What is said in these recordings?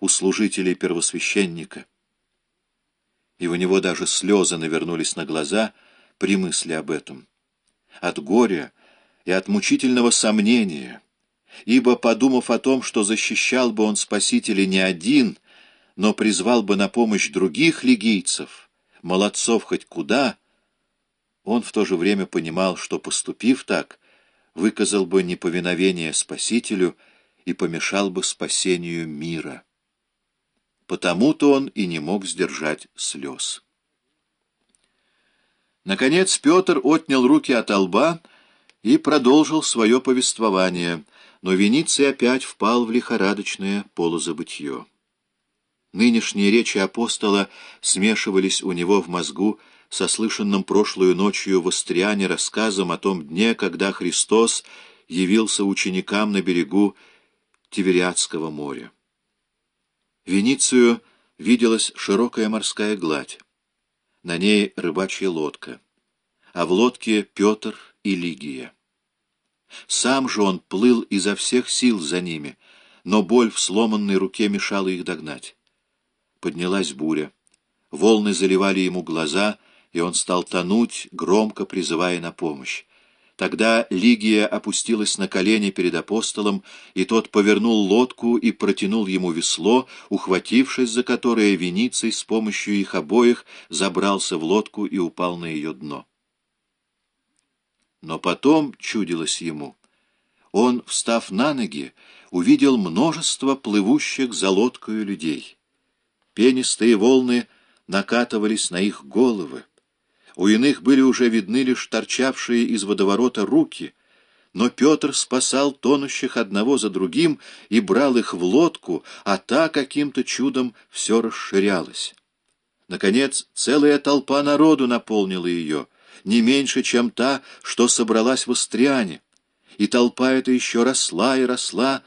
у служителей первосвященника. И у него даже слезы навернулись на глаза при мысли об этом. От горя и от мучительного сомнения, ибо, подумав о том, что защищал бы он Спасителя не один, но призвал бы на помощь других лигийцев, молодцов хоть куда, он в то же время понимал, что, поступив так, выказал бы неповиновение Спасителю и помешал бы спасению мира. Потому-то он и не мог сдержать слез. Наконец Петр отнял руки от лба и продолжил свое повествование, но Вениций опять впал в лихорадочное полузабытье. Нынешние речи апостола смешивались у него в мозгу со слышанным прошлую ночью в Остриане рассказом о том дне, когда Христос явился ученикам на берегу Тивериадского моря. Веницию виделась широкая морская гладь. На ней рыбачья лодка, а в лодке Петр и Лигия. Сам же он плыл изо всех сил за ними, но боль в сломанной руке мешала их догнать. Поднялась буря. Волны заливали ему глаза, и он стал тонуть, громко призывая на помощь. Тогда Лигия опустилась на колени перед апостолом, и тот повернул лодку и протянул ему весло, ухватившись за которое Вениций с помощью их обоих забрался в лодку и упал на ее дно. Но потом чудилось ему. Он, встав на ноги, увидел множество плывущих за лодкою людей. Пенистые волны накатывались на их головы. У иных были уже видны лишь торчавшие из водоворота руки, но Петр спасал тонущих одного за другим и брал их в лодку, а та каким-то чудом все расширялась. Наконец, целая толпа народу наполнила ее, не меньше, чем та, что собралась в Остриане. И толпа эта еще росла и росла.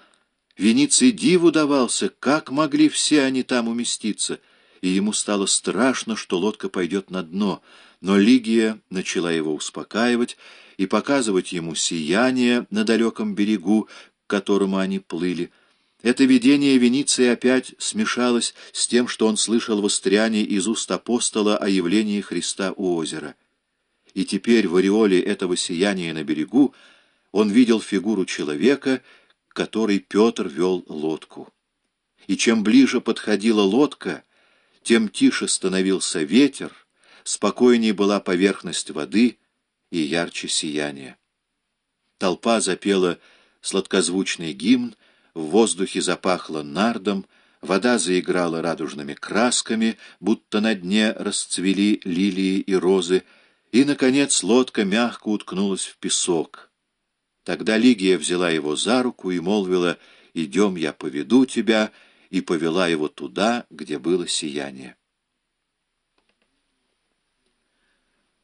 Вениций диву давался, как могли все они там уместиться, и ему стало страшно, что лодка пойдет на дно — но Лигия начала его успокаивать и показывать ему сияние на далеком берегу, к которому они плыли. Это видение Венеции опять смешалось с тем, что он слышал в Остриане из уст апостола о явлении Христа у озера. И теперь в ореоле этого сияния на берегу он видел фигуру человека, который Петр вел лодку. И чем ближе подходила лодка, тем тише становился ветер, спокойней была поверхность воды и ярче сияние. Толпа запела сладкозвучный гимн, в воздухе запахло нардом, вода заиграла радужными красками, будто на дне расцвели лилии и розы, и, наконец, лодка мягко уткнулась в песок. Тогда Лигия взяла его за руку и молвила «Идем, я поведу тебя», и повела его туда, где было сияние.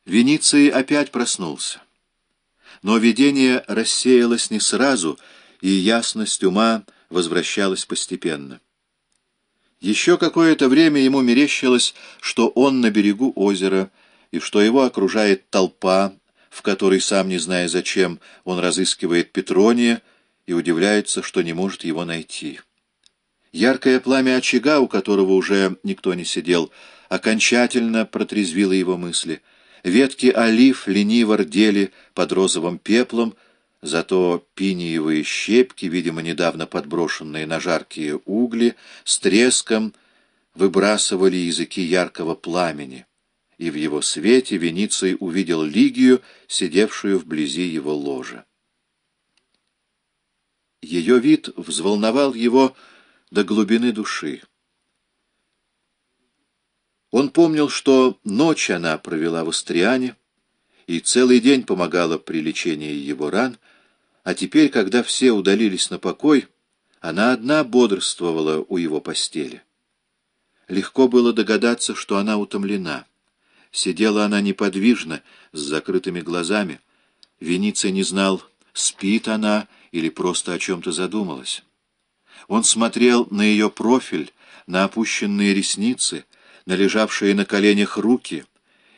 Вениций опять проснулся. Но видение рассеялось не сразу, и ясность ума возвращалась постепенно. Еще какое-то время ему мерещилось, что он на берегу озера, и что его окружает толпа, в которой, сам не зная зачем, он разыскивает Петрония и удивляется, что не может его найти. Яркое пламя очага, у которого уже никто не сидел, окончательно протрезвило его мысли — Ветки олив лениво рдели под розовым пеплом, зато пиниевые щепки, видимо, недавно подброшенные на жаркие угли, с треском выбрасывали языки яркого пламени, и в его свете Вениций увидел Лигию, сидевшую вблизи его ложа. Ее вид взволновал его до глубины души. Он помнил, что ночь она провела в Астриане и целый день помогала при лечении его ран, а теперь, когда все удалились на покой, она одна бодрствовала у его постели. Легко было догадаться, что она утомлена. Сидела она неподвижно, с закрытыми глазами. Вениций не знал, спит она или просто о чем-то задумалась. Он смотрел на ее профиль, на опущенные ресницы, на лежавшие на коленях руки,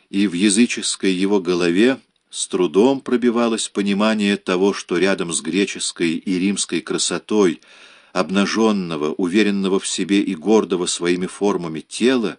и в языческой его голове с трудом пробивалось понимание того, что рядом с греческой и римской красотой, обнаженного, уверенного в себе и гордого своими формами тела,